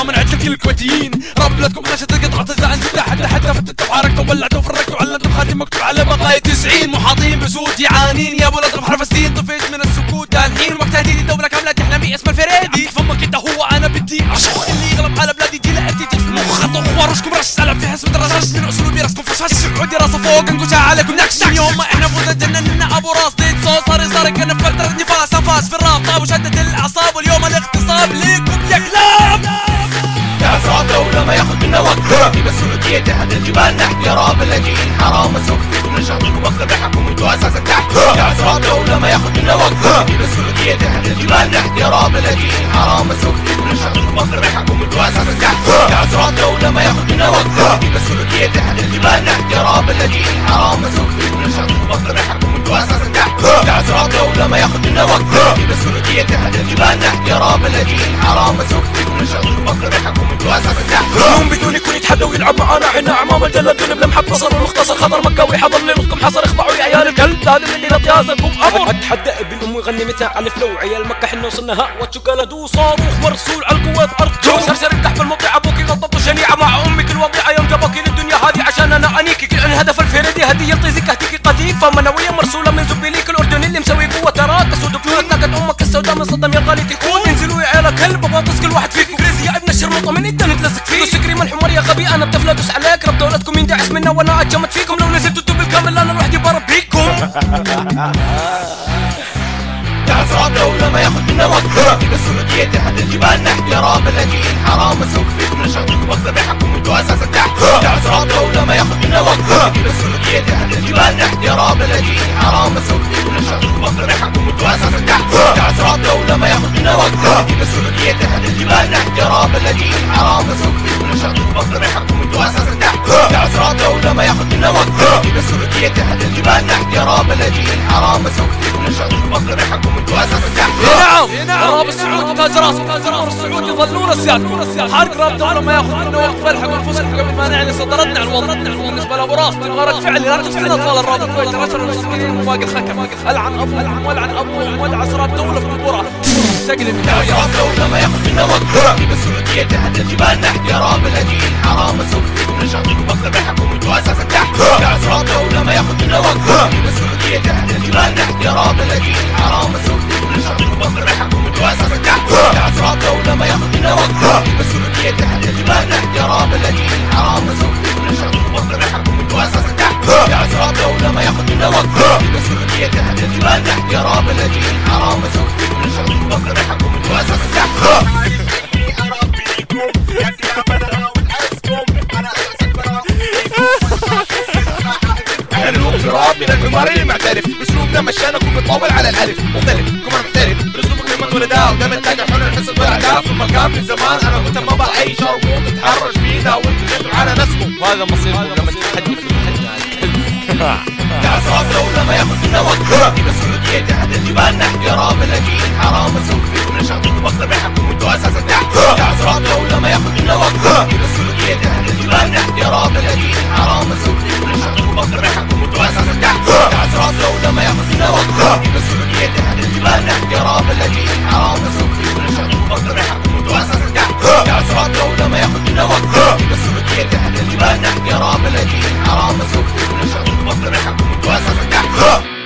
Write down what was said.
كل الكويتيين. رب بلادكم نشط القطعة تزرع عن سلاح حتى حتى فتت وعركتوا ولعتوا فرقتوا علمتوا خاتم مكتوب على بقايا 90 محاطين بسود جيعانين يا ابو اضرب حرف السين طفيت من السكوت الحين. وقت تهديد الدولة كاملة تحلمي اسم الفريدي. فمك انت هو أنا بدي عشق. اللي يغلب على بلادي جيل انت تجي في مخ. خط خوارشكم رش سلام في حسب درجة من اسلوبي راسكم فشل السعودي راسه فوق. انقشها عليكم نكش يوم ما إحنا فوز جننا أبو راس ديت صوص صار يزارك أنا فترة نفاس. انفاس في الرابطة. وشدة الأعصاب. واليوم الاغتصاب ليكم يا كلاب. وقت في مسؤولية تحت الجبال نحت يا راب اللاجئين حرام مسوق فيكم نشاطكم واخذ بحكم أنتوا أساسا تحت يا صعب دولة ما ياخذ منا وقت في مسؤولية تحت الجبال نحت يا راب اللاجئين حرام مسوق فيكم نشاطكم واخذ بحكم أنتوا أساسا تحت يا صعب دولة ما ياخذ منا وقت في مسؤولية تحت الجبال نحت يا راب اللاجئين حرام مسوق فيكم نشاطكم واخذ بحكم أنتوا أساسا تحت يا صعب دولة ما ياخذ منا وقت في مسؤولية تحت الجبال نحت يا راب اللاجئين حرام مسوق فيكم نشاطكم واخذ بحكم أنتوا أساسا تحت يتحدى ويلعب معانا حنا عمام الجلدون بلمحة بصر والمختصر خطر مكاوي حضر ليلتكم حصر اخضعوا يا عيال الكلب هذا اللي لطيازكم أمر اتحدى ابن ام يغني متاع ألف لو عيال مكة حنا وصلنا. ها وتشقلدو صاروخ مرسول على القوات أرجو. شرشر الكحف المطيع أبوكي غضبته شنيعة مع أمك الوضيعه يوم جابوكي للدنيا هذه عشان أنا أنيكي. الهدف الفردي هدية طيزك هديكي قذيفة. منوية مرسولة من زبيليك الأردني اللي مسوي قوة تراكس ودكتور لقت أمك السوداء من صدم يا غالي. تكون انزلوا يا عيال كلب بطس كل واحد فيكم. غبي أنا بطفلة ادوس عليك رب دولتكم يندعس منا وأنا أجمد فيكم. لو نزلت أنتوا بالكامل أنا لوحدي بربيكم يا صعب دولة ما ياخذ منا وقت. مسؤولية تحت الجبال نحت يا راب اللاجئين حرام مسوق فيكم نشاطكم واخذ بحكم أنتوا أساسا تحت يا صعب دولة ما ياخذ منا وقت. مسؤولية تحت الجبال نحت يا راب اللاجئين حرام مسوق فيكم نشاطكم واخذ بحكم أنتوا أساسا تحت يا صعب دولة ما ياخذ منا وقت. مسؤولية تحت الجبال نحت يا راب اللاجئين حرام مسوق فيكم. نشاطكم واخذ بحكم أنتوا أساسا تحت يا دولة ما ياخذ منا وقت. مسؤولية تحت الجبال نحت يا راب اللاجئين حرام فيكم نشاطكم واخذ بحكم أنتوا أساسا تحت نعم. الراب السعودي تاج راس تاج راس السعودي يظلون السيادة حرق راب دولة ما ياخذ منه وقت فلحق انفسكم قبل ما نعلن صدرتنا عن الوضع. بالنسبة لأبو راس تبارك فعلي لا تفتن أطفال الراب الكويت رشر المسكينين وباقي الخكم. ألعن ابوهم وألعن ابوهم ودعس راب دولة في القرى يا صعب دولة ما ياخذ منا وقت مسؤولية تحت الجبال نحت يا راب اللاجئين حرام مسوق فيكم نشاطكم واخذ بحكم أنتوا أساسا تحت يا صعب دولة ما ياخذ منا وقت. في مسؤولية تحت الجبال نحت يا راب حرام. مسوق فيكم نشاطكم واخذ بحكم أنتوا أساسا تحت يا صعب دولة ما ياخذ منا وقت. في مسؤولية تحت الجبال نحت يا راب حرام. مسوق فيكم نشاطكم واخذ بحكم أنتوا أساسا تحت يا صعب دولة ما ياخذ منا وقت. في مسؤولية تحت الجبال نحت يا راب اسلوبنا مشانكم بتطول على الألف. مختلف. كمان محترف اسلوبك لما ولدها ودائما تلاقي حول الحسد والاهداف في المكان من زمان أنا كنت ما بقى أي شرموط تتحرش فينا وانتوا جيتوا على نفسكم. وهذا مصيركم لما تتحدي في يا صعب دولة ما ياخذ منا وقت. في مسؤولية تحت الجبال. نحت يا راب اللاجئين حرام. مسوق فيكم نشاطكم واخذ بحكم أنتوا أساسا تحت يا صعب دولة ما ياخذ منا وقت. في مسؤولية تحت الجبال. نحت يا راب اللاجئين حرام. مصر بيحكم وتوسع تحت عسرات لو لما ياخذ منا وقت مسؤولية تحت الجبال نحكي راب الهجين حرام نسوق في كل شعب مصر بيحكم وتوسع تحت عسرات لو لما ياخذ منا وقت مسؤولية تحت الجبال نحكي راب الهجين حرام نسوق في كل شعب مصر بيحكم وتوسع تحت